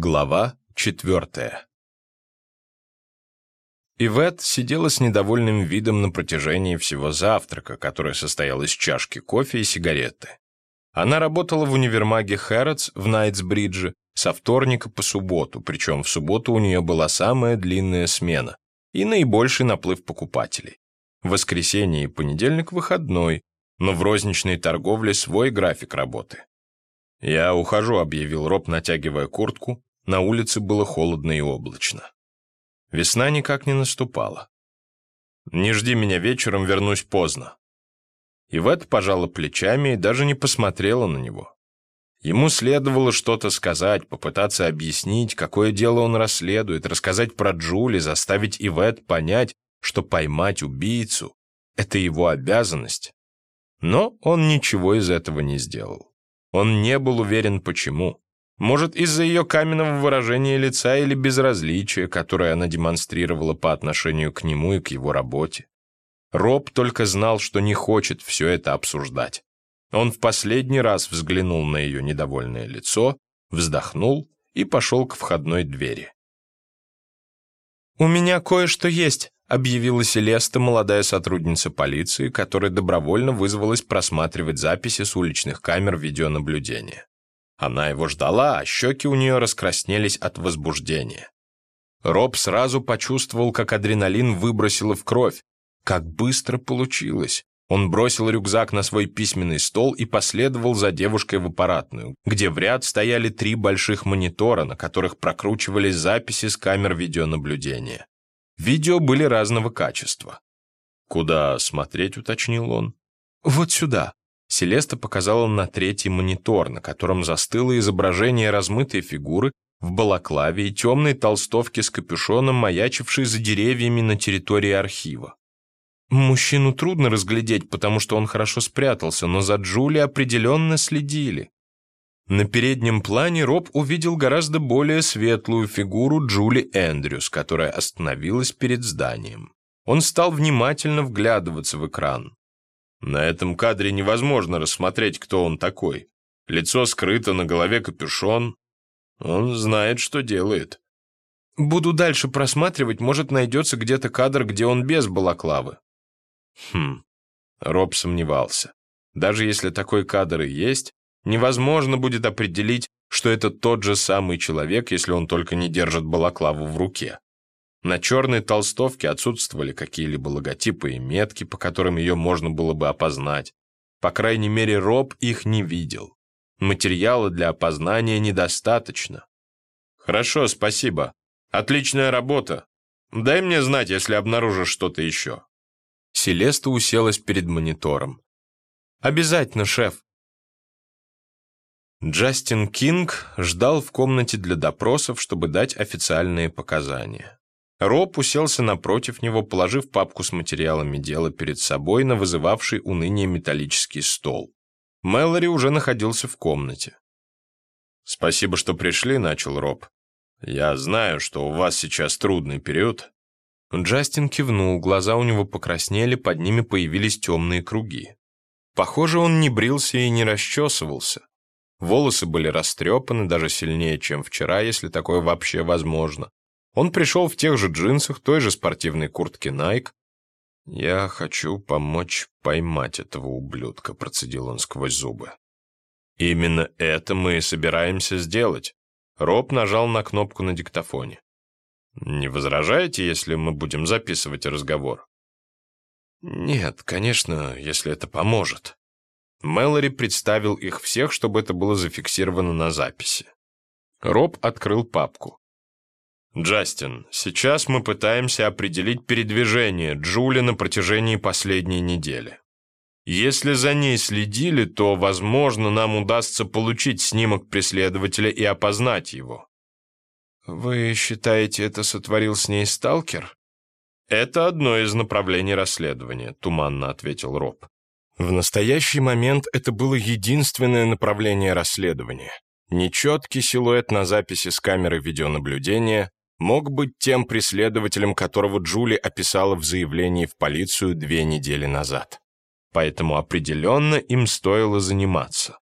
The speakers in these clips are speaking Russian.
Глава четвертая Ивет сидела с недовольным видом на протяжении всего завтрака, который состоял из чашки кофе и сигареты. Она работала в универмаге Хэрротс в Найтсбридже со вторника по субботу, причем в субботу у нее была самая длинная смена и наибольший наплыв покупателей. В воскресенье и понедельник выходной, но в розничной торговле свой график работы. «Я ухожу», — объявил Роб, натягивая куртку. На улице было холодно и облачно. Весна никак не наступала. «Не жди меня вечером, вернусь поздно». Ивет пожала плечами и даже не посмотрела на него. Ему следовало что-то сказать, попытаться объяснить, какое дело он расследует, рассказать про Джули, заставить Ивет понять, что поймать убийцу — это его обязанность. Но он ничего из этого не сделал. Он не был уверен, почему. Может, из-за ее каменного выражения лица или безразличия, которое она демонстрировала по отношению к нему и к его работе. Роб только знал, что не хочет все это обсуждать. Он в последний раз взглянул на ее недовольное лицо, вздохнул и пошел к входной двери. «У меня кое-что есть», объявила Селеста, молодая сотрудница полиции, которая добровольно вызвалась просматривать записи с уличных камер видеонаблюдения. Она его ждала, а щеки у нее раскраснелись от возбуждения. Роб сразу почувствовал, как адреналин выбросило в кровь. Как быстро получилось. Он бросил рюкзак на свой письменный стол и последовал за девушкой в аппаратную, где в ряд стояли три больших монитора, на которых прокручивались записи с камер видеонаблюдения. Видео были разного качества. «Куда смотреть?» — уточнил он. «Вот сюда». Селеста показала на третий монитор, на котором застыло изображение размытой фигуры в балаклаве и темной толстовке с капюшоном, маячившей за деревьями на территории архива. Мужчину трудно разглядеть, потому что он хорошо спрятался, но за Джули определенно следили. На переднем плане Роб увидел гораздо более светлую фигуру Джули Эндрюс, которая остановилась перед зданием. Он стал внимательно вглядываться в экран. На этом кадре невозможно рассмотреть, кто он такой. Лицо скрыто, на голове капюшон. Он знает, что делает. Буду дальше просматривать, может, найдется где-то кадр, где он без балаклавы. Хм, Роб сомневался. Даже если такой кадр и есть, Невозможно будет определить, что это тот же самый человек, если он только не держит балаклаву в руке. На черной толстовке отсутствовали какие-либо логотипы и метки, по которым ее можно было бы опознать. По крайней мере, Роб их не видел. Материала для опознания недостаточно. «Хорошо, спасибо. Отличная работа. Дай мне знать, если обнаружишь что-то еще». Селеста уселась перед монитором. «Обязательно, шеф. Джастин Кинг ждал в комнате для допросов, чтобы дать официальные показания. Роб уселся напротив него, положив папку с материалами дела перед собой на вызывавший уныние металлический стол. Мэлори уже находился в комнате. «Спасибо, что пришли», — начал Роб. «Я знаю, что у вас сейчас трудный период». Джастин кивнул, глаза у него покраснели, под ними появились темные круги. Похоже, он не брился и не расчесывался. Волосы были растрепаны даже сильнее, чем вчера, если такое вообще возможно. Он пришел в тех же джинсах, той же спортивной куртке Nike. «Я хочу помочь поймать этого ублюдка», — процедил он сквозь зубы. «Именно это мы и собираемся сделать». Роб нажал на кнопку на диктофоне. «Не возражаете, если мы будем записывать разговор?» «Нет, конечно, если это поможет». Мэлори представил их всех, чтобы это было зафиксировано на записи. Роб открыл папку. «Джастин, сейчас мы пытаемся определить передвижение Джули на протяжении последней недели. Если за ней следили, то, возможно, нам удастся получить снимок преследователя и опознать его». «Вы считаете, это сотворил с ней сталкер?» «Это одно из направлений расследования», — туманно ответил Роб. В настоящий момент это было единственное направление расследования. Нечеткий силуэт на записи с камеры видеонаблюдения мог быть тем преследователем, которого Джули описала в заявлении в полицию две недели назад. Поэтому определенно им стоило заниматься.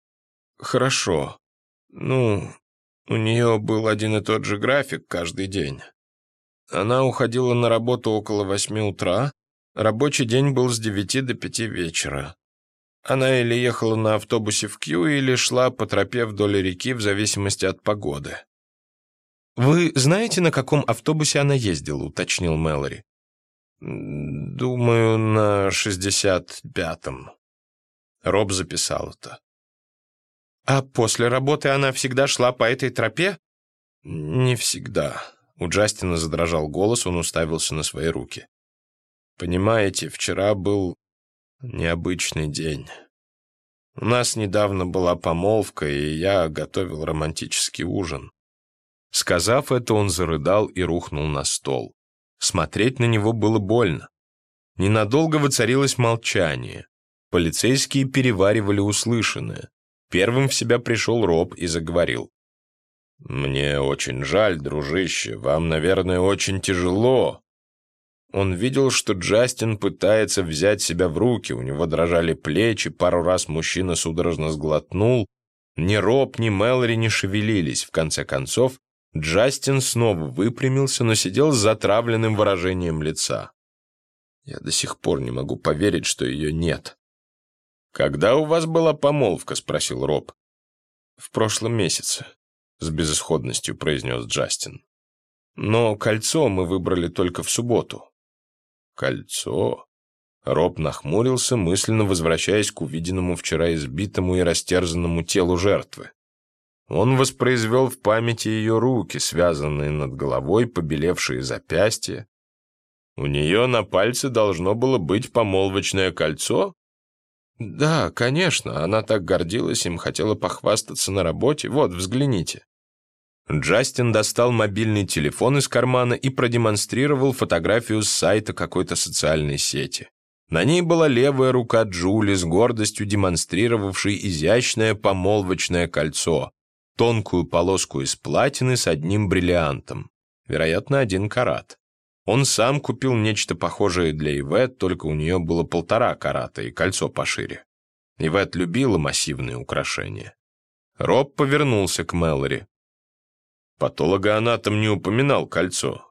Хорошо. Ну, У нее был один и тот же график каждый день. Она уходила на работу около восьми утра, рабочий день был с девяти до пяти вечера. Она или ехала на автобусе в Кью, или шла по тропе вдоль реки в зависимости от погоды. «Вы знаете, на каком автобусе она ездила?» — уточнил Мэлори. «Думаю, на шестьдесят пятом». Роб записал это. «А после работы она всегда шла по этой тропе?» «Не всегда». У Джастина задрожал голос, он уставился на свои руки. «Понимаете, вчера был необычный день. У нас недавно была помолвка, и я готовил романтический ужин». Сказав это, он зарыдал и рухнул на стол. Смотреть на него было больно. Ненадолго воцарилось молчание. Полицейские переваривали услышанное. Первым в себя пришел Роб и заговорил. «Мне очень жаль, дружище, вам, наверное, очень тяжело». Он видел, что Джастин пытается взять себя в руки, у него дрожали плечи, пару раз мужчина судорожно сглотнул. Ни Роб, ни Мэлори не шевелились. В конце концов, Джастин снова выпрямился, но сидел с затравленным выражением лица. Я до сих пор не могу поверить, что ее нет. «Когда у вас была помолвка?» — спросил Роб. «В прошлом месяце», — с безысходностью произнес Джастин. «Но кольцо мы выбрали только в субботу». «Кольцо?» Роб нахмурился, мысленно возвращаясь к увиденному вчера избитому и растерзанному телу жертвы. Он воспроизвел в памяти ее руки, связанные над головой, побелевшие запястья. У нее на пальце должно было быть помолвочное кольцо? Да, конечно, она так гордилась им, хотела похвастаться на работе. Вот, взгляните. Джастин достал мобильный телефон из кармана и продемонстрировал фотографию с сайта какой-то социальной сети. На ней была левая рука Джули с гордостью демонстрировавшей изящное помолвочное кольцо, тонкую полоску из платины с одним бриллиантом, вероятно, один карат. Он сам купил нечто похожее для Ивет, только у нее было полтора карата и кольцо пошире. Ивет любила массивные украшения. Роб повернулся к Мэлори. Патологоанатом не упоминал кольцо.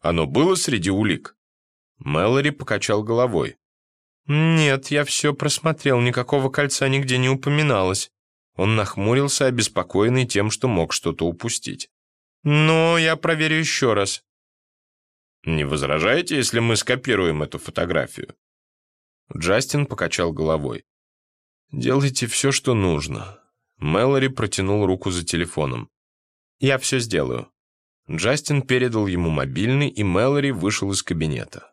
Оно было среди улик? Мэлори покачал головой. «Нет, я все просмотрел, никакого кольца нигде не упоминалось. Он нахмурился, обеспокоенный тем, что мог что-то упустить. «Но я проверю еще раз». «Не возражаете, если мы скопируем эту фотографию?» Джастин покачал головой. «Делайте все, что нужно». Мэлори протянул руку за телефоном. «Я все сделаю». Джастин передал ему мобильный, и Мэлори вышел из кабинета.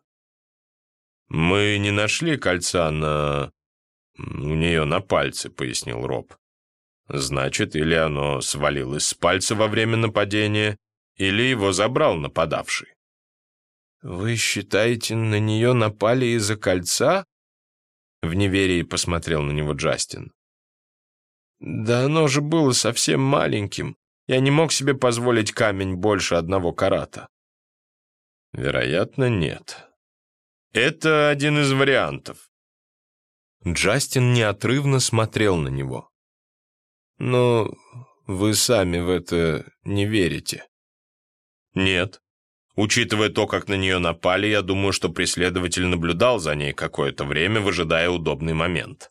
«Мы не нашли кольца на... у нее на пальце», — пояснил Роб. Значит, или оно свалилось с пальца во время нападения, или его забрал нападавший. «Вы считаете, на нее напали из-за кольца?» В неверии посмотрел на него Джастин. «Да оно же было совсем маленьким. Я не мог себе позволить камень больше одного карата». «Вероятно, нет. Это один из вариантов». Джастин неотрывно смотрел на него. Но вы сами в это не верите. Нет. Учитывая то, как на нее напали, я думаю, что преследователь наблюдал за ней какое-то время, выжидая удобный момент.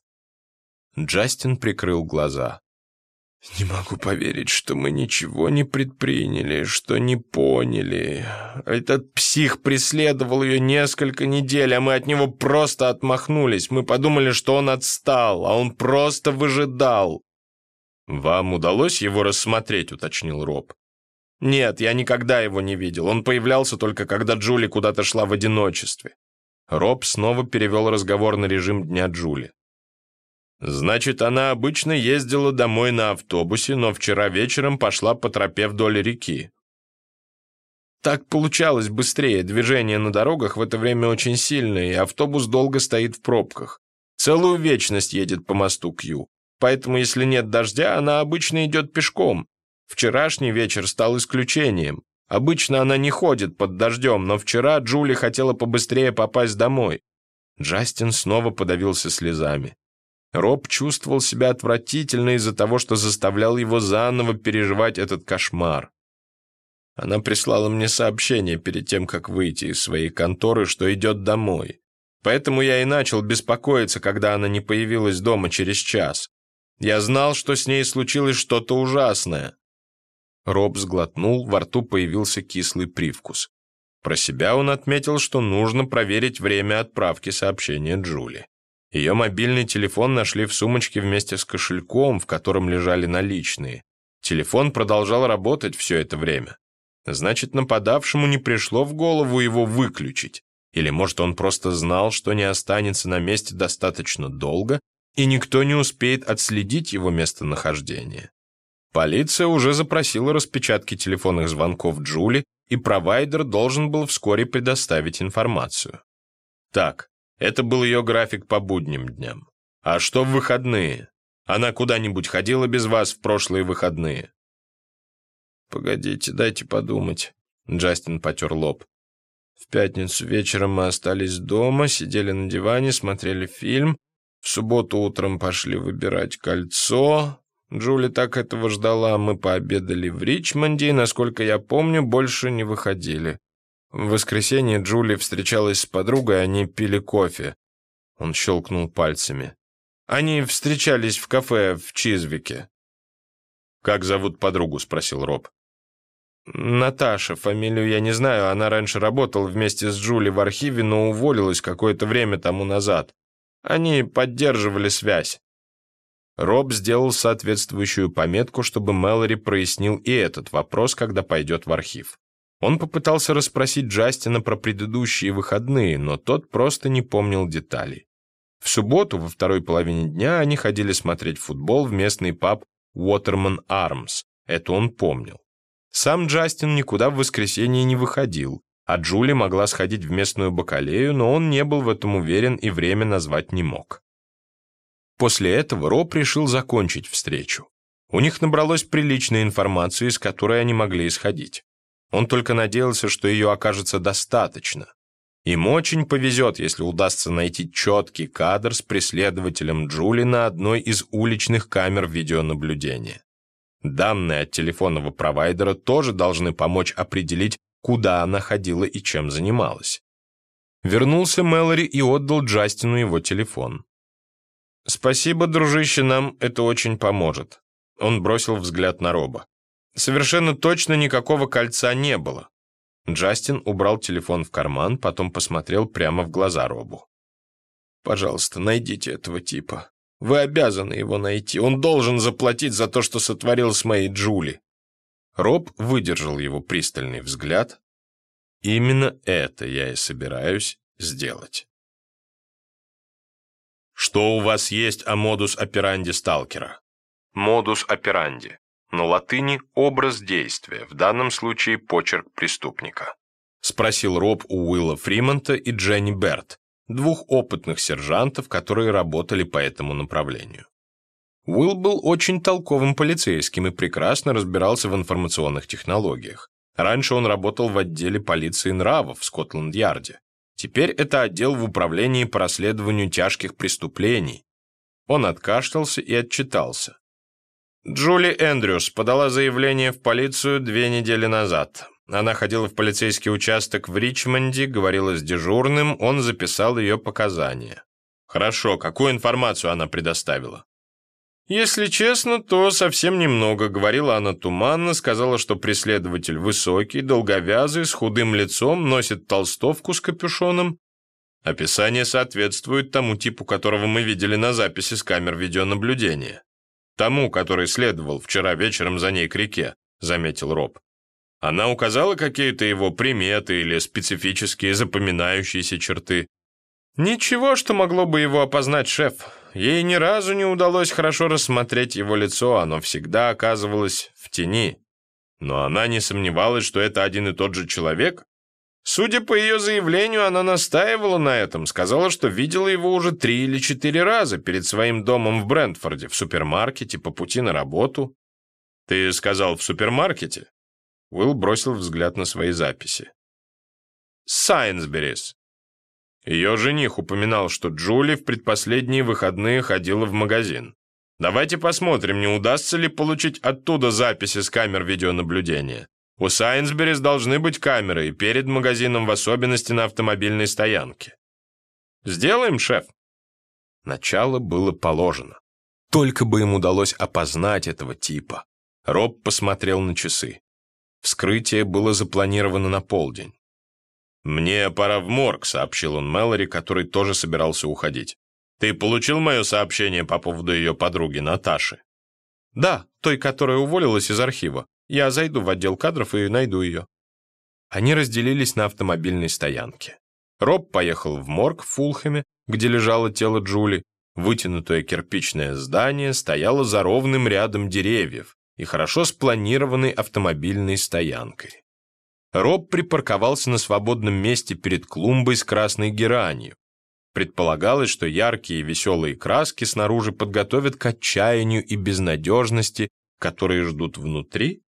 Джастин прикрыл глаза. «Не могу поверить, что мы ничего не предприняли, что не поняли. Этот псих преследовал ее несколько недель, а мы от него просто отмахнулись. Мы подумали, что он отстал, а он просто выжидал. «Вам удалось его рассмотреть?» — уточнил Роб. «Нет, я никогда его не видел. Он появлялся только, когда Джули куда-то шла в одиночестве». Роб снова перевел разговор на режим дня Джули. «Значит, она обычно ездила домой на автобусе, но вчера вечером пошла по тропе вдоль реки». Так получалось быстрее. Движение на дорогах в это время очень сильное, и автобус долго стоит в пробках. Целую вечность едет по мосту Кью. Поэтому, если нет дождя, она обычно идет пешком. Вчерашний вечер стал исключением. Обычно она не ходит под дождем, но вчера Джули хотела побыстрее попасть домой. Джастин снова подавился слезами. Роб чувствовал себя отвратительно из-за того, что заставлял его заново переживать этот кошмар. Она прислала мне сообщение перед тем, как выйти из своей конторы, что идет домой. Поэтому я и начал беспокоиться, когда она не появилась дома через час. Я знал, что с ней случилось что-то ужасное. Роб сглотнул, во рту появился кислый привкус. Про себя он отметил, что нужно проверить время отправки сообщения Джули. Ее мобильный телефон нашли в сумочке вместе с кошельком, в котором лежали наличные. Телефон продолжал работать все это время. Значит, нападавшему не пришло в голову его выключить. Или, может, он просто знал, что не останется на месте достаточно долго, и никто не успеет отследить его местонахождение. Полиция уже запросила распечатки телефонных звонков Джули, и провайдер должен был вскоре предоставить информацию. Так, это был ее график по будним дням. А что в выходные? Она куда-нибудь ходила без вас в прошлые выходные? «Погодите, дайте подумать». Джастин потер лоб. В пятницу вечером мы остались дома, сидели на диване, смотрели фильм. В субботу утром пошли выбирать кольцо. Джули так этого ждала. Мы пообедали в Ричмонде и, насколько я помню, больше не выходили. В воскресенье Джули встречалась с подругой, они пили кофе. Он щелкнул пальцами. Они встречались в кафе в Чизвике. «Как зовут подругу?» — спросил Роб. Наташа, фамилию я не знаю, она раньше работала вместе с Джули в архиве, но уволилась какое-то время тому назад. Они поддерживали связь. Роб сделал соответствующую пометку, чтобы Мэлори прояснил и этот вопрос, когда пойдет в архив. Он попытался расспросить Джастина про предыдущие выходные, но тот просто не помнил деталей. В субботу, во второй половине дня, они ходили смотреть футбол в местный паб Waterman Arms. Это он помнил. Сам Джастин никуда в воскресенье не выходил, а Джули могла сходить в местную бакалею, но он не был в этом уверен и время назвать не мог. После этого Роб решил закончить встречу. У них набралось приличной информации, из которой они могли исходить. Он только надеялся, что ее окажется достаточно. Им очень повезет, если удастся найти четкий кадр с преследователем Джули на одной из уличных камер видеонаблюдения. Данные от телефонного провайдера тоже должны помочь определить, куда она ходила и чем занималась. Вернулся Мэлори и отдал Джастину его телефон. «Спасибо, дружище, нам это очень поможет». Он бросил взгляд на Роба. «Совершенно точно никакого кольца не было». Джастин убрал телефон в карман, потом посмотрел прямо в глаза Робу. «Пожалуйста, найдите этого типа. Вы обязаны его найти. Он должен заплатить за то, что сотворил с моей Джули». Роб выдержал его пристальный взгляд. «Именно это я и собираюсь сделать». Что у вас есть о модус операнди сталкера? Модус операнди. На латыни образ действия, в данном случае почерк преступника. Спросил Роб у Уилла Фримонта и Дженни Берт, двух опытных сержантов, которые работали по этому направлению. Уилл был очень толковым полицейским и прекрасно разбирался в информационных технологиях. Раньше он работал в отделе полиции нравов в Скотланд-Ярде. Теперь это отдел в управлении по расследованию тяжких преступлений. Он откашлялся и отчитался. Джули Эндрюс подала заявление в полицию две недели назад. Она ходила в полицейский участок в Ричмонде, говорила с дежурным, он записал ее показания. Хорошо, какую информацию она предоставила? Если честно, то совсем немного. Говорила она туманно, сказала, что преследователь высокий, долговязый, с худым лицом, носит толстовку с капюшоном. Описание соответствует тому типу, которого мы видели на записи с камер видеонаблюдения. Тому, который следовал вчера вечером за ней к реке, заметил Роб. Она указала какие-то его приметы или специфические запоминающиеся черты. Ничего, что могло бы его опознать шеф. Ей ни разу не удалось хорошо рассмотреть его лицо, оно всегда оказывалось в тени. Но она не сомневалась, что это один и тот же человек. Судя по ее заявлению, она настаивала на этом, сказала, что видела его уже три или четыре раза перед своим домом в Брентфорде, в супермаркете, по пути на работу. «Ты сказал, в супермаркете?» Уилл бросил взгляд на свои записи. «Сайнсберис». Ее жених упоминал, что Джули в предпоследние выходные ходила в магазин. Давайте посмотрим, не удастся ли получить оттуда записи с камер видеонаблюдения. У Сайнсберис должны быть камеры и перед магазином, в особенности на автомобильной стоянке. Сделаем, шеф? Начало было положено. Только бы им удалось опознать этого типа. Роб посмотрел на часы. Вскрытие было запланировано на полдень. «Мне пора в морг», — сообщил он Мэлори, который тоже собирался уходить. «Ты получил мое сообщение по поводу ее подруги Наташи?» «Да, той, которая уволилась из архива. Я зайду в отдел кадров и найду ее». Они разделились на автомобильной стоянке. Роб поехал в морг в Фулхэме, где лежало тело Джули. Вытянутое кирпичное здание стояло за ровным рядом деревьев и хорошо спланированной автомобильной стоянкой. Роб припарковался на свободном месте перед клумбой с красной геранью. Предполагалось, что яркие и веселые краски снаружи подготовят к отчаянию и безнадежности, которые ждут внутри.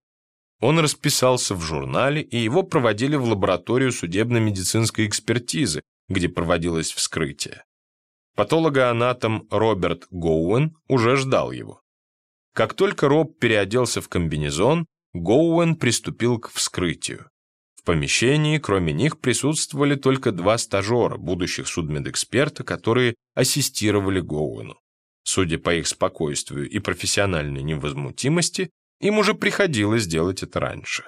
Он расписался в журнале, и его проводили в лабораторию судебно-медицинской экспертизы, где проводилось вскрытие. Патологоанатом Роберт Гоуэн уже ждал его. Как только Роб переоделся в комбинезон, Гоуэн приступил к вскрытию. В помещении, кроме них, присутствовали только два стажера, будущих судмедэксперта, которые ассистировали Гоуэну. Судя по их спокойствию и профессиональной невозмутимости, им уже приходилось делать это раньше.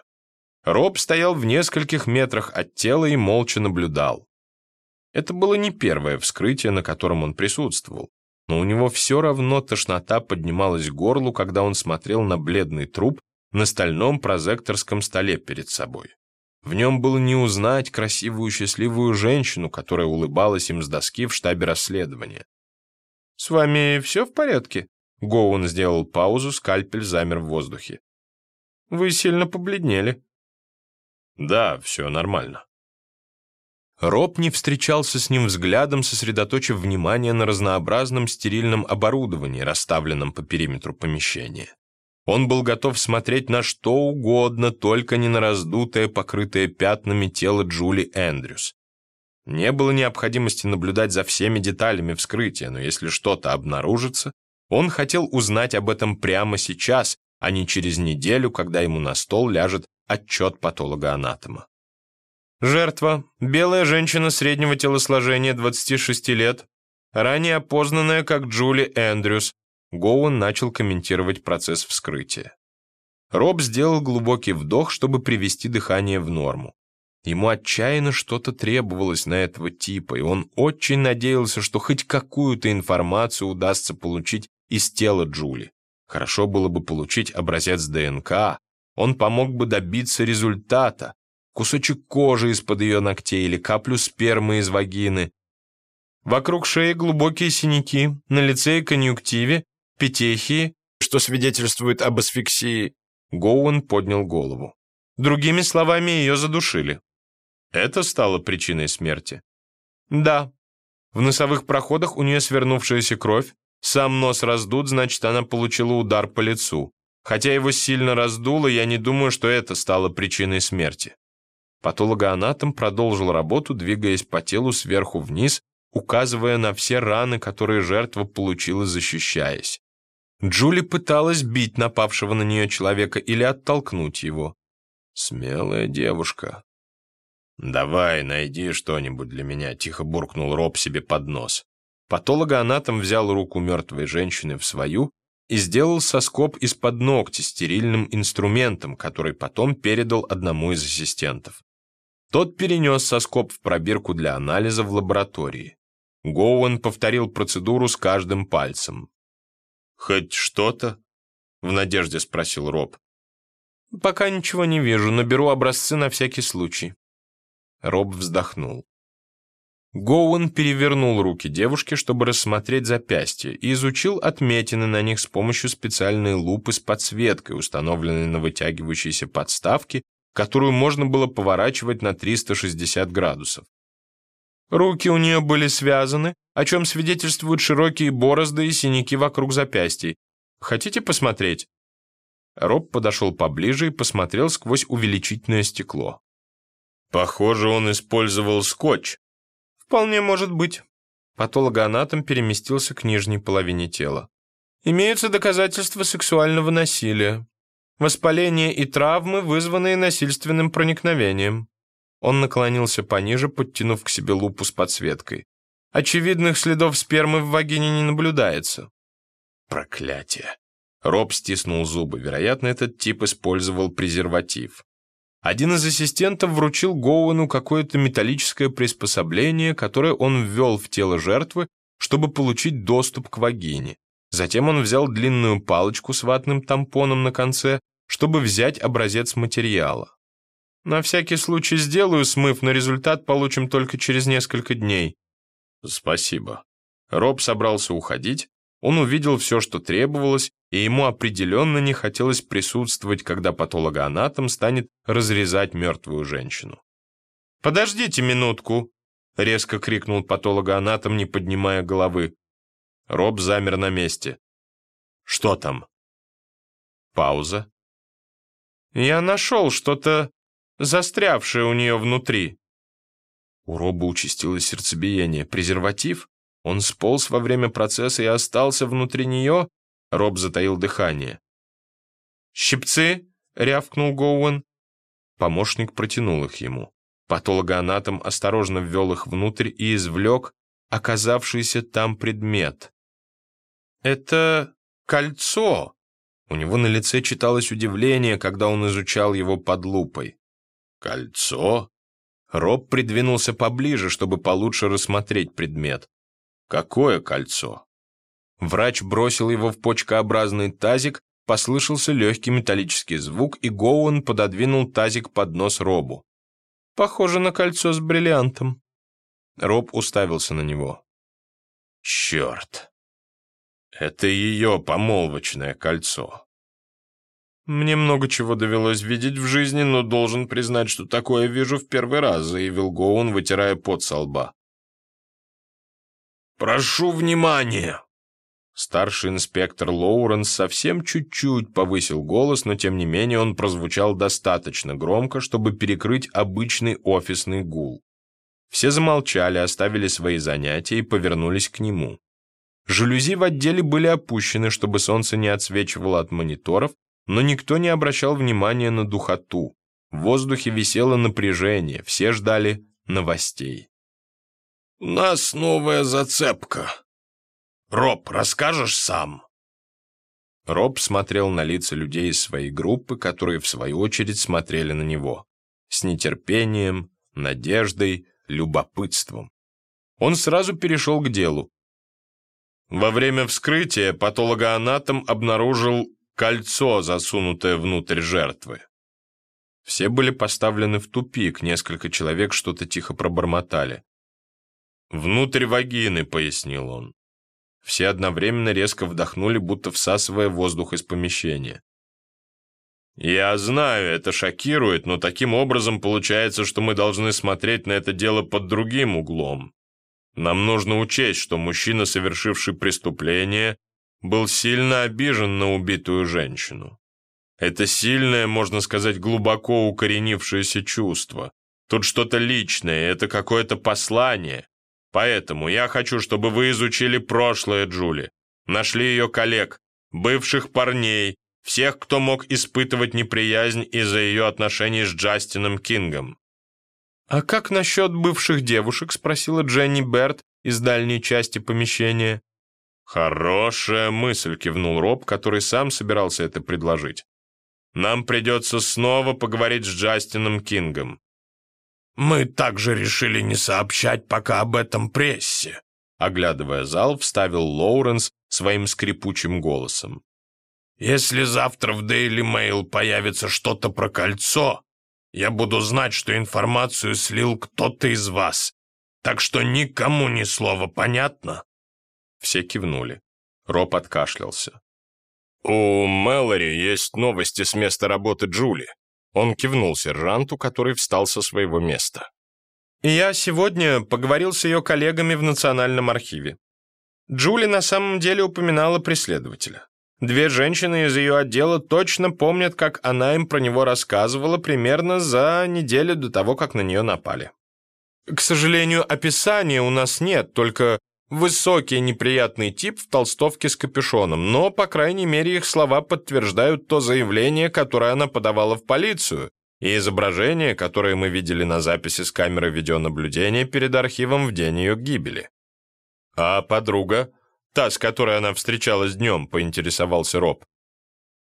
Роб стоял в нескольких метрах от тела и молча наблюдал. Это было не первое вскрытие, на котором он присутствовал, но у него все равно тошнота поднималась к горлу, когда он смотрел на бледный труп на стальном прозекторском столе перед собой. В нем было не узнать красивую счастливую женщину, которая улыбалась им с доски в штабе расследования. «С вами все в порядке?» Гоун сделал паузу, скальпель замер в воздухе. «Вы сильно побледнели». «Да, все нормально». Роб не встречался с ним взглядом, сосредоточив внимание на разнообразном стерильном оборудовании, расставленном по периметру помещения. Он был готов смотреть на что угодно, только не на раздутое, покрытое пятнами тело Джули Эндрюс. Не было необходимости наблюдать за всеми деталями вскрытия, но если что-то обнаружится, он хотел узнать об этом прямо сейчас, а не через неделю, когда ему на стол ляжет отчет патолога-анатома. Жертва – белая женщина среднего телосложения, 26 лет, ранее опознанная как Джули Эндрюс, Гоуэн начал комментировать процесс вскрытия. Роб сделал глубокий вдох, чтобы привести дыхание в норму. Ему отчаянно что-то требовалось на этого типа, и он очень надеялся, что хоть какую-то информацию удастся получить из тела Джули. Хорошо было бы получить образец ДНК. Он помог бы добиться результата. Кусочек кожи из-под ее ногтей или каплю спермы из вагины. Вокруг шеи глубокие синяки, на лице и конъюнктиве петехии, что свидетельствует об асфиксии. Гоуэн поднял голову. Другими словами, ее задушили. Это стало причиной смерти? Да. В носовых проходах у нее свернувшаяся кровь, сам нос раздут, значит, она получила удар по лицу. Хотя его сильно раздуло, я не думаю, что это стало причиной смерти. Патологоанатом продолжил работу, двигаясь по телу сверху вниз, указывая на все раны, которые жертва получила, защищаясь. Джули пыталась бить напавшего на нее человека или оттолкнуть его. Смелая девушка. «Давай, найди что-нибудь для меня», — тихо буркнул Роб себе под нос. Патологоанатом взял руку мертвой женщины в свою и сделал соскоб из-под ногти стерильным инструментом, который потом передал одному из ассистентов. Тот перенес соскоб в пробирку для анализа в лаборатории. Гоуэн повторил процедуру с каждым пальцем. «Хоть что-то?» — в надежде спросил Роб. «Пока ничего не вижу, но беру образцы на всякий случай». Роб вздохнул. Гоуэн перевернул руки девушки, чтобы рассмотреть запястья, и изучил отметины на них с помощью специальной лупы с подсветкой, установленной на вытягивающейся подставке, которую можно было поворачивать на 360 градусов. Руки у нее были связаны, о чем свидетельствуют широкие борозды и синяки вокруг запястий. Хотите посмотреть?» Роб подошел поближе и посмотрел сквозь увеличительное стекло. «Похоже, он использовал скотч. Вполне может быть. Патологоанатом переместился к нижней половине тела. Имеются доказательства сексуального насилия. Воспаление и травмы, вызванные насильственным проникновением. Он наклонился пониже, подтянув к себе лупу с подсветкой. Очевидных следов спермы в вагине не наблюдается. Проклятие. Роб стиснул зубы. Вероятно, этот тип использовал презерватив. Один из ассистентов вручил Гоуэну какое-то металлическое приспособление, которое он ввел в тело жертвы, чтобы получить доступ к вагине. Затем он взял длинную палочку с ватным тампоном на конце, чтобы взять образец материала. На всякий случай сделаю смыв, но результат получим только через несколько дней. Спасибо. Роб собрался уходить, он увидел все, что требовалось, и ему определенно не хотелось присутствовать, когда патологоанатом станет разрезать мертвую женщину. «Подождите минутку!» — резко крикнул патологоанатом, не поднимая головы. Роб замер на месте. «Что там?» Пауза. «Я нашел что-то застрявшее у нее внутри». У Роба участилось сердцебиение. Презерватив? Он сполз во время процесса и остался внутри нее. Роб затаил дыхание. «Щипцы?» — рявкнул Гоуэн. Помощник протянул их ему. Патологоанатом осторожно ввел их внутрь и извлек оказавшийся там предмет. «Это кольцо!» У него на лице читалось удивление, когда он изучал его под лупой. «Кольцо?» Роб придвинулся поближе, чтобы получше рассмотреть предмет. «Какое кольцо?» Врач бросил его в почкообразный тазик, послышался легкий металлический звук, и Гоуэн пододвинул тазик под нос Робу. «Похоже на кольцо с бриллиантом». Роб уставился на него. «Черт! Это ее помолвочное кольцо». «Мне много чего довелось видеть в жизни, но должен признать, что такое вижу в первый раз», заявил Гоун, вытирая пот со лба. «Прошу внимания!» Старший инспектор Лоуренс совсем чуть-чуть повысил голос, но тем не менее он прозвучал достаточно громко, чтобы перекрыть обычный офисный гул. Все замолчали, оставили свои занятия и повернулись к нему. Жалюзи в отделе были опущены, чтобы солнце не отсвечивало от мониторов, но никто не обращал внимания на духоту. В воздухе висело напряжение, все ждали новостей. «У нас новая зацепка. Роб, расскажешь сам?» Роб смотрел на лица людей из своей группы, которые, в свою очередь, смотрели на него. С нетерпением, надеждой, любопытством. Он сразу перешел к делу. Во время вскрытия патологоанатом обнаружил кольцо, засунутое внутрь жертвы. Все были поставлены в тупик, несколько человек что-то тихо пробормотали. «Внутрь вагины», — пояснил он. Все одновременно резко вдохнули, будто всасывая воздух из помещения. «Я знаю, это шокирует, но таким образом получается, что мы должны смотреть на это дело под другим углом. Нам нужно учесть, что мужчина, совершивший преступление, был сильно обижен на убитую женщину. Это сильное, можно сказать, глубоко укоренившееся чувство. Тут что-то личное, это какое-то послание. Поэтому я хочу, чтобы вы изучили прошлое Джули, нашли ее коллег, бывших парней, всех, кто мог испытывать неприязнь из-за ее отношений с Джастином Кингом. «А как насчет бывших девушек?» — спросила Дженни Берт из дальней части помещения. «Хорошая мысль», — кивнул Роб, который сам собирался это предложить. «Нам придется снова поговорить с Джастином Кингом. Мы также решили не сообщать пока об этом прессе», оглядывая зал, вставил Лоуренс своим скрипучим голосом. «Если завтра в Daily Mail появится что-то про кольцо, я буду знать, что информацию слил кто-то из вас. Так что никому ни слова, понятно?» Все кивнули. Роб откашлялся. «У Мэлори есть новости с места работы Джули. Он кивнул сержанту, который встал со своего места. «Я сегодня поговорил с ее коллегами в Национальном архиве. Джули на самом деле упоминала преследователя. Две женщины из ее отдела точно помнят, как она им про него рассказывала примерно за неделю до того, как на нее напали. К сожалению, описания у нас нет, только высокий неприятный тип в толстовке с капюшоном, но, по крайней мере, их слова подтверждают то заявление, которое она подавала в полицию, и изображение, которое мы видели на записи с камеры видеонаблюдения перед архивом в день ее гибели. А подруга, та, с которой она встречалась днем, поинтересовался Роб.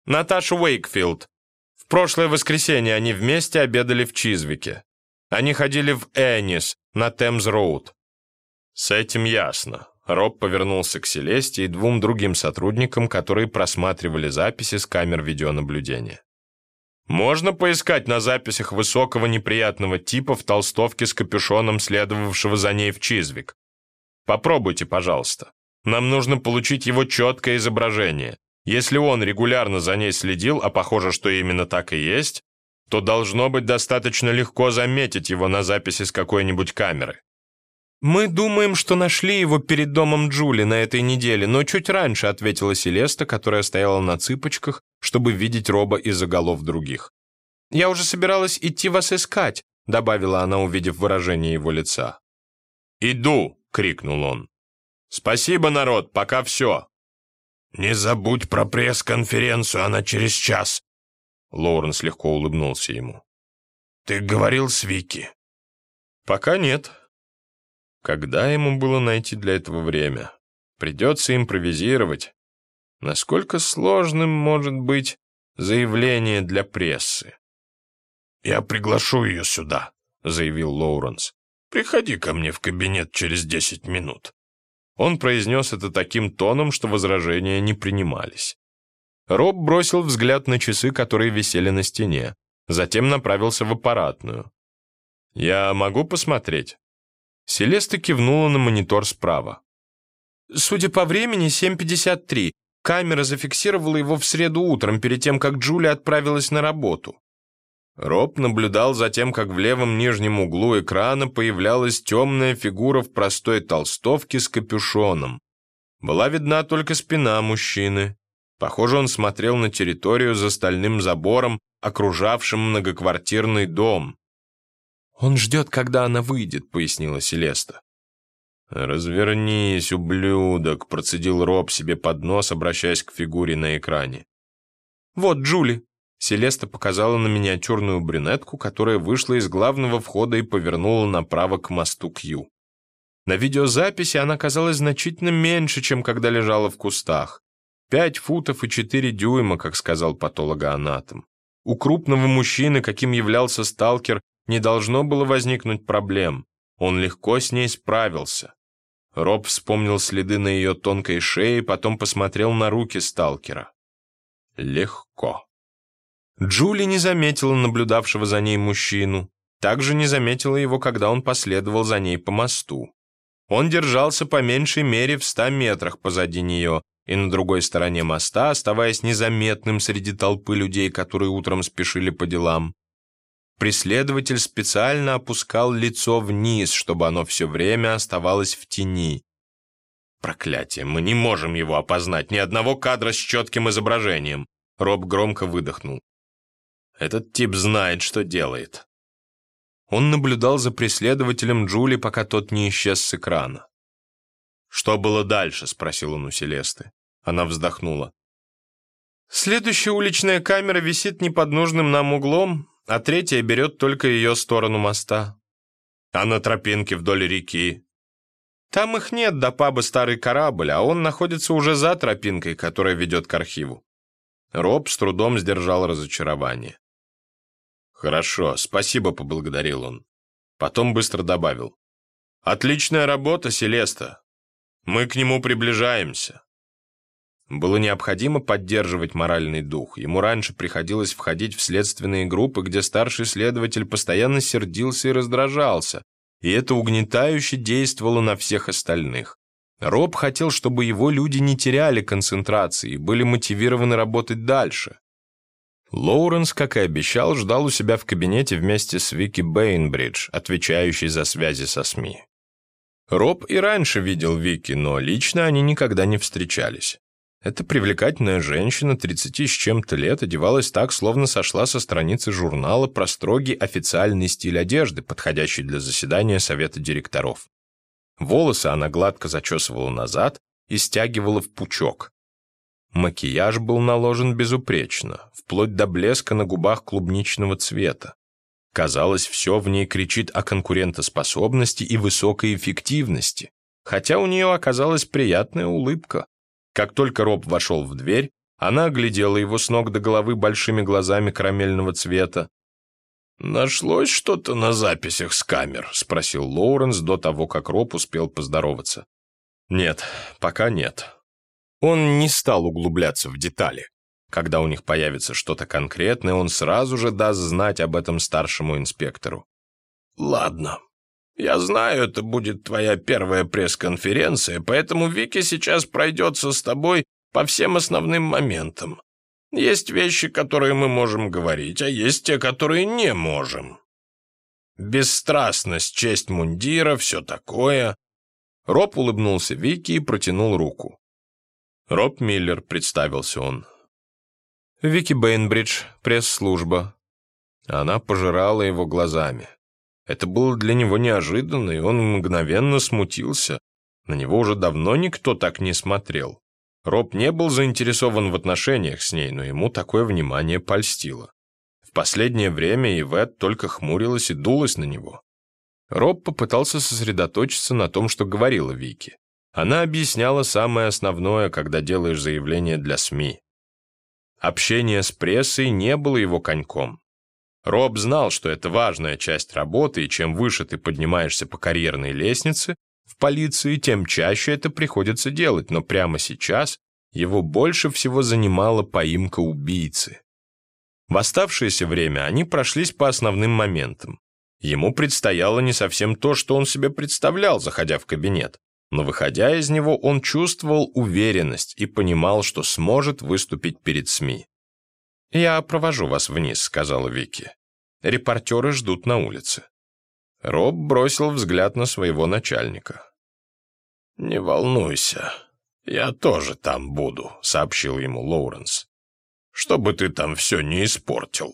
Наташа Уэйкфилд. В прошлое воскресенье они вместе обедали в Чизвике. Они ходили в Эннис на Темз-Роуд. С этим ясно. Роб повернулся к Селесте и двум другим сотрудникам, которые просматривали записи с камер видеонаблюдения. Можно поискать на записях высокого неприятного типа в толстовке с капюшоном, следовавшего за ней в Чизвик. Попробуйте, пожалуйста. Нам нужно получить его четкое изображение. Если он регулярно за ней следил, а похоже, что именно так и есть, то должно быть достаточно легко заметить его на записи с какой-нибудь камеры. «Мы думаем, что нашли его перед домом Джули на этой неделе, но чуть раньше», ответила Селеста, которая стояла на цыпочках, чтобы видеть Роба из-за голов других. «Я уже собиралась идти вас искать», добавила она, увидев выражение его лица. «Иду!» — крикнул он. «Спасибо, народ, пока все!» «Не забудь про пресс-конференцию, она через час!» Лоуренс легко улыбнулся ему. «Ты говорил с Вики?» «Пока нет», когда ему было найти для этого время? Придется импровизировать. Насколько сложным может быть заявление для прессы? «Я приглашу ее сюда», — заявил Лоуренс. «Приходи ко мне в кабинет через десять минут». Он произнес это таким тоном, что возражения не принимались. Роб бросил взгляд на часы, которые висели на стене, затем направился в аппаратную. «Я могу посмотреть?» Селеста кивнула на монитор справа. «Судя по времени, 7.53. Камера зафиксировала его в среду утром, перед тем, как Джулия отправилась на работу». Роб наблюдал за тем, как в левом нижнем углу экрана появлялась темная фигура в простой толстовке с капюшоном. Была видна только спина мужчины. Похоже, он смотрел на территорию за стальным забором, окружавшим многоквартирный дом. «Он ждет, когда она выйдет», — пояснила Селеста. «Развернись, ублюдок», — процедил Роб себе под нос, обращаясь к фигуре на экране. «Вот Джули», — Селеста показала на миниатюрную брюнетку, которая вышла из главного входа и повернула направо к мосту Кью. На видеозаписи она казалась значительно меньше, чем когда лежала в кустах. Пять футов и четыре дюйма, как сказал патологоанатом. У крупного мужчины, каким являлся сталкер, не должно было возникнуть проблем. Он легко с ней справился. Роб вспомнил следы на ее тонкой шее, потом посмотрел на руки сталкера. Легко. Джули не заметила наблюдавшего за ней мужчину. Также не заметила его, когда он последовал за ней по мосту. Он держался по меньшей мере в ста метрах позади нее и на другой стороне моста, оставаясь незаметным среди толпы людей, которые утром спешили по делам. Преследователь специально опускал лицо вниз, чтобы оно все время оставалось в тени. Проклятие, мы не можем его опознать, ни одного кадра с четким изображением. Роб громко выдохнул. Этот тип знает, что делает. Он наблюдал за преследователем Джули, пока тот не исчез с экрана. «Что было дальше?» — спросил он у Селесты. Она вздохнула. «Следующая уличная камера висит не под нужным нам углом, а третья берет только ее сторону моста. А на тропинке вдоль реки? Там их нет до паба «Старый корабль», а он находится уже за тропинкой, которая ведет к архиву. Роб с трудом сдержал разочарование. «Хорошо, спасибо», — поблагодарил он. Потом быстро добавил. «Отличная работа, Селеста. Мы к нему приближаемся». Было необходимо поддерживать моральный дух. Ему раньше приходилось входить в следственные группы, где старший следователь постоянно сердился и раздражался, и это угнетающе действовало на всех остальных. Роб хотел, чтобы его люди не теряли концентрации и были мотивированы работать дальше. Лоуренс, как и обещал, ждал у себя в кабинете вместе с Вики Бейнбридж, отвечающей за связи со СМИ. Роб и раньше видел Вики, но лично они никогда не встречались. Эта привлекательная женщина 30 с чем-то лет одевалась так, словно сошла со страницы журнала про строгий официальный стиль одежды, подходящий для заседания совета директоров. Волосы она гладко зачесывала назад и стягивала в пучок. Макияж был наложен безупречно, вплоть до блеска на губах клубничного цвета. Казалось, все в ней кричит о конкурентоспособности и высокой эффективности, хотя у нее оказалась приятная улыбка. Как только Роб вошел в дверь, она оглядела его с ног до головы большими глазами карамельного цвета. «Нашлось что-то на записях с камер?» — спросил Лоуренс до того, как Роб успел поздороваться. «Нет, пока нет». Он не стал углубляться в детали. Когда у них появится что-то конкретное, он сразу же даст знать об этом старшему инспектору. «Ладно. Я знаю, это будет твоя первая пресс-конференция, поэтому Вики сейчас пройдется с тобой по всем основным моментам. Есть вещи, которые мы можем говорить, а есть те, которые не можем. Бесстрастность, честь мундира, все такое». Роб улыбнулся Вики и протянул руку. «Роб Миллер», — представился он. «Вики Бейнбридж, пресс-служба». Она пожирала его глазами. Это было для него неожиданно, и он мгновенно смутился. На него уже давно никто так не смотрел. Роб не был заинтересован в отношениях с ней, но ему такое внимание польстило. В последнее время Ивет только хмурилась и дулась на него. Роб попытался сосредоточиться на том, что говорила Вики. Она объясняла самое основное, когда делаешь заявление для СМИ. Общение с прессой не было его коньком. Роб знал, что это важная часть работы, и чем выше ты поднимаешься по карьерной лестнице в полиции, тем чаще это приходится делать, но прямо сейчас его больше всего занимала поимка убийцы. В оставшееся время они прошлись по основным моментам. Ему предстояло не совсем то, что он себе представлял, заходя в кабинет, но выходя из него, он чувствовал уверенность и понимал, что сможет выступить перед СМИ. «Я провожу вас вниз», — сказала Вики. «Репортеры ждут на улице». Роб бросил взгляд на своего начальника. «Не волнуйся, я тоже там буду», — сообщил ему Лоуренс. «Чтобы ты там все не испортил».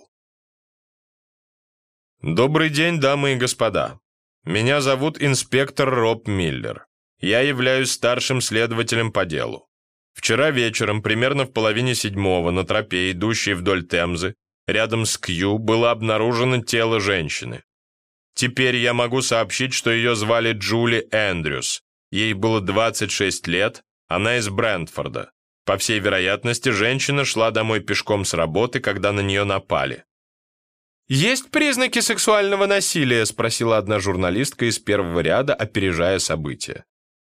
«Добрый день, дамы и господа. Меня зовут инспектор Роб Миллер. Я являюсь старшим следователем по делу. Вчера вечером, примерно в половине седьмого, на тропе, идущей вдоль Темзы, рядом с Кью, было обнаружено тело женщины. Теперь я могу сообщить, что ее звали Джули Эндрюс. Ей было 26 лет, она из Брентфорда. По всей вероятности, женщина шла домой пешком с работы, когда на нее напали. «Есть признаки сексуального насилия?» – спросила одна журналистка из первого ряда, опережая события.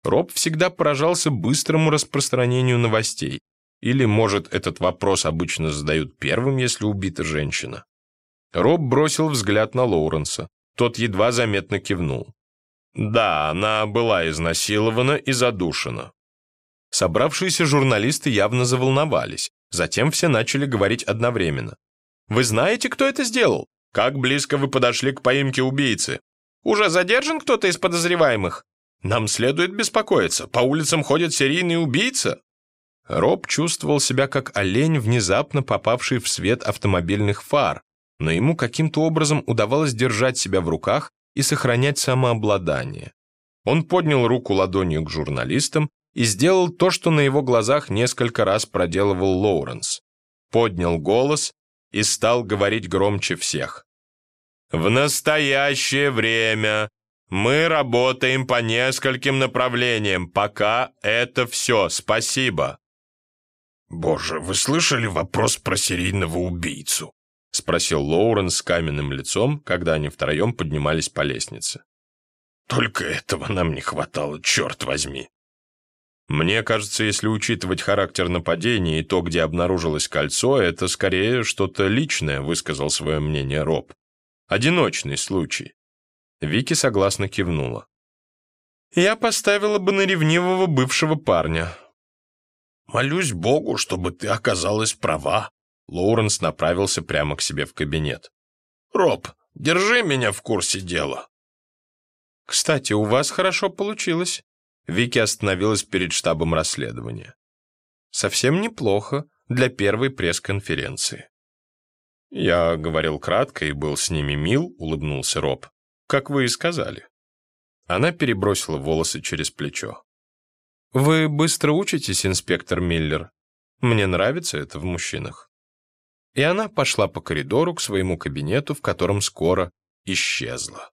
Роб всегда поражался быстрому распространению новостей. Или, может, этот вопрос обычно задают первым, если убита женщина? Роб бросил взгляд на Лоуренса. Тот едва заметно кивнул. Да, она была изнасилована и задушена. Собравшиеся журналисты явно заволновались. Затем все начали говорить одновременно. «Вы знаете, кто это сделал? Как близко вы подошли к поимке убийцы? Уже задержан кто-то из подозреваемых? Нам следует беспокоиться. По улицам ходит серийный убийца». Роб чувствовал себя как олень, внезапно попавший в свет автомобильных фар, но ему каким-то образом удавалось держать себя в руках и сохранять самообладание. Он поднял руку ладонью к журналистам и сделал то, что на его глазах несколько раз проделывал Лоуренс. Поднял голос и стал говорить громче всех. «В настоящее время мы работаем по нескольким направлениям. Пока это все. Спасибо. Боже, вы слышали вопрос про серийного убийцу? Спросил Лоурен с каменным лицом, когда они втроем поднимались по лестнице. Только этого нам не хватало, черт возьми. Мне кажется, если учитывать характер нападения и то, где обнаружилось кольцо, это скорее что-то личное, высказал свое мнение Роб. Одиночный случай. Вики согласно кивнула. «Я поставила бы на ревнивого бывшего парня». «Молюсь Богу, чтобы ты оказалась права». Лоуренс направился прямо к себе в кабинет. «Роб, держи меня в курсе дела». «Кстати, у вас хорошо получилось». Вики остановилась перед штабом расследования. Совсем неплохо для первой пресс-конференции. Я говорил кратко и был с ними мил, улыбнулся Роб. Как вы и сказали. Она перебросила волосы через плечо. «Вы быстро учитесь, инспектор Миллер. Мне нравится это в мужчинах». И она пошла по коридору к своему кабинету, в котором скоро исчезла.